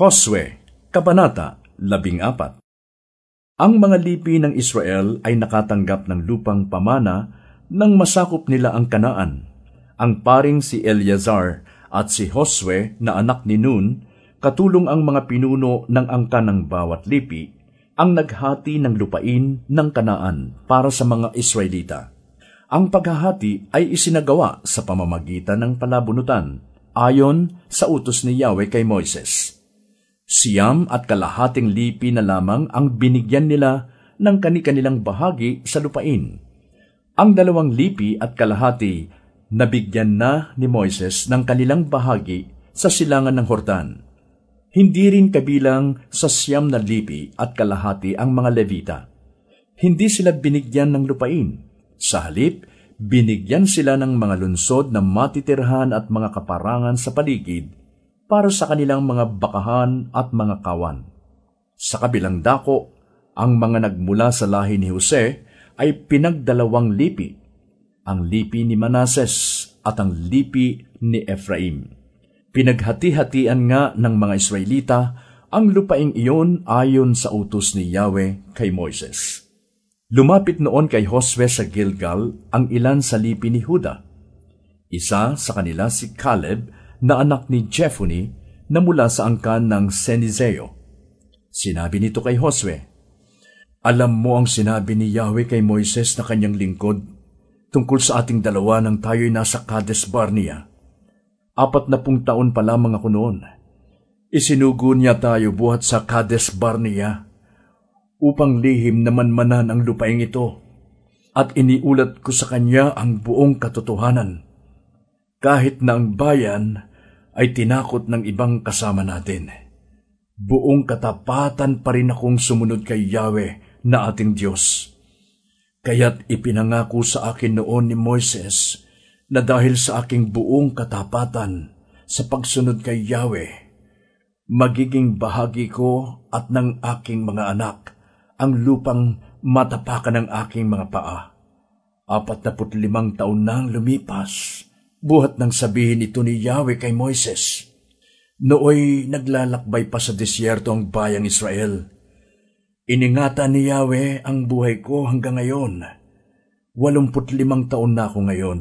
Josue, Kabanata 14 Ang mga lipi ng Israel ay nakatanggap ng lupang pamana nang masakop nila ang kanaan. Ang paring si Eleazar at si Josue na anak ni Nun, katulong ang mga pinuno ng angka ng bawat lipi, ang naghati ng lupain ng kanaan para sa mga Israelita. Ang paghahati ay isinagawa sa pamamagitan ng palabunutan, ayon sa utos ni Yahweh kay Moises. Siyam at kalahating lipi na lamang ang binigyan nila ng kani-kanilang bahagi sa lupain. Ang dalawang lipi at kalahati nabigyan na ni Moises ng kanilang bahagi sa silangan ng Hordan. Hindi rin kabilang sa siyam na lipi at kalahati ang mga Levita. Hindi sila binigyan ng lupain. Sa halip, binigyan sila ng mga lunsod na matitirhan at mga kaparangan sa paligid para sa kanilang mga bakahan at mga kawan. Sa kabilang dako, ang mga nagmula sa lahi ni Jose ay pinagdalawang lipi, ang lipi ni Manases at ang lipi ni Ephraim. Pinaghati-hatian nga ng mga Israelita ang lupaing iyon ayon sa utos ni Yahweh kay Moises. Lumapit noon kay Josue sa Gilgal ang ilan sa lipi ni Huda. Isa sa kanila si Caleb na anak ni Jephunneh na mula sa angkan ng Senizeo. Sinabi nito kay Josue, Alam mo ang sinabi ni Yahweh kay Moises na kanyang lingkod tungkol sa ating dalawa nang tayo'y nasa Kades Barnea. Apat na pung taon pa lamang ako noon. Isinugo niya tayo buhat sa Kades Barnea upang lihim na manmanan ang lupaing ito at iniulat ko sa kanya ang buong katotohanan. Kahit na ang bayan ay tinakot ng ibang kasama natin. Buong katapatan pa rin akong sumunod kay Yahweh na ating Diyos. Kaya't ipinangako sa akin noon ni Moises na dahil sa aking buong katapatan sa pagsunod kay Yahweh, magiging bahagi ko at ng aking mga anak ang lupang matapakan ng aking mga paa. Apat na taon nang lumipas Buhat nang sabihin ito ni Yahweh kay Moises. Nooy naglalakbay pa sa disyerto ang bayang Israel. Iningatan ni Yahweh ang buhay ko hanggang ngayon. Walumput limang taon na ako ngayon.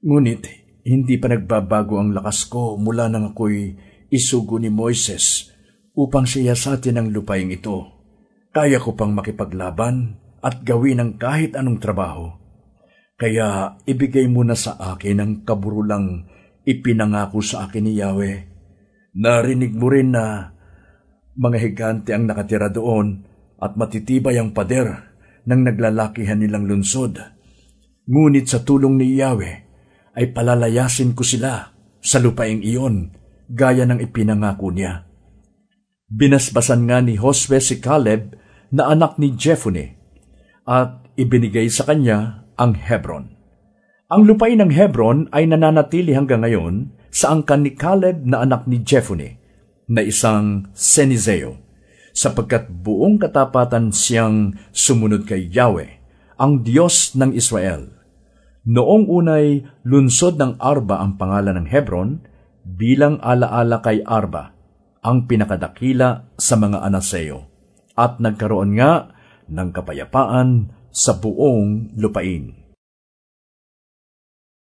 Ngunit hindi pa nagbabago ang lakas ko mula nang ako'y isugo ni Moises upang siyasatin ang lupaing ito. Kaya ko pang makipaglaban at gawin ang kahit anong trabaho. Kaya ibigay mo na sa akin ang kaburulang ipinangako sa akin ni Yahweh. Narinig mo rin na mga higante ang nakatira doon at matitibay ang pader ng naglalakihan nilang lunsod. Ngunit sa tulong ni Yahweh ay palalayasin ko sila sa lupaing iyon gaya ng ipinangako niya. Binasbasan nga ni Josue si Caleb na anak ni Jephunneh at ibinigay sa kanya ang Hebron. Ang lupain ng Hebron ay nananatili hanggang ngayon sa angkan ni Caleb na anak ni Jephunneh na isang Senizeo, sapagkat buong katapatan siyang sumunod kay Yahweh, ang Diyos ng Israel. Noong unay lunsod ng Arba ang pangalan ng Hebron bilang alaala kay Arba, ang pinakadakila sa mga anaseo, at nagkaroon nga ng kapayapaan sa buong lupain.